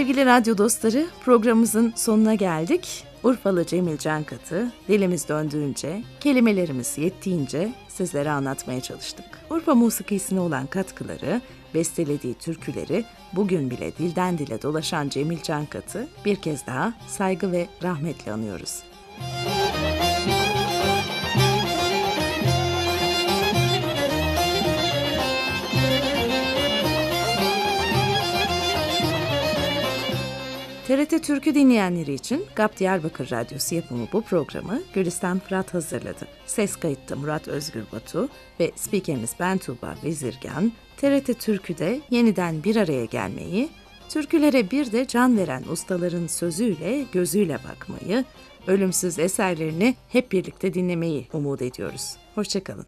Sevgili radyo dostları, programımızın sonuna geldik. Urfalı Cemil Cankat'ı dilimiz döndüğünce, kelimelerimiz yettiğince sizlere anlatmaya çalıştık. Urfa musikisine olan katkıları, bestelediği türküleri, bugün bile dilden dile dolaşan Cemil Cankat'ı bir kez daha saygı ve rahmetle anıyoruz. TRT Türkü dinleyenleri için GAP Diyarbakır Radyosu yapımı bu programı Gülistan Fırat hazırladı. Ses kayıtta Murat Özgür Batu ve spikerimiz ben Tuğba Vezirgan, TRT Türkü'de yeniden bir araya gelmeyi, türkülere bir de can veren ustaların sözüyle, gözüyle bakmayı, ölümsüz eserlerini hep birlikte dinlemeyi umut ediyoruz. Hoşçakalın.